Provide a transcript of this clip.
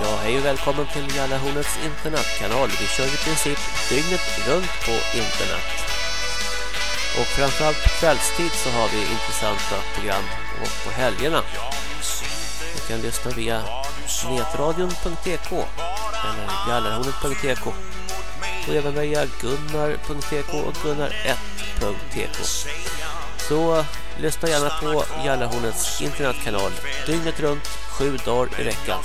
Ja, hej och välkommen till Jallarhornets internetkanal. Vi kör i princip dygnet runt på internet. Och framförallt på kvällstid så har vi intressanta program och på helgerna. Du kan lyssna via netradion.tk eller gallerhornet.tk och även via gunnar.tk och gunnar1.tk. Så eh, lyssna gärna på Jallarhornets internetkanal dygnet runt, sju dagar i veckan.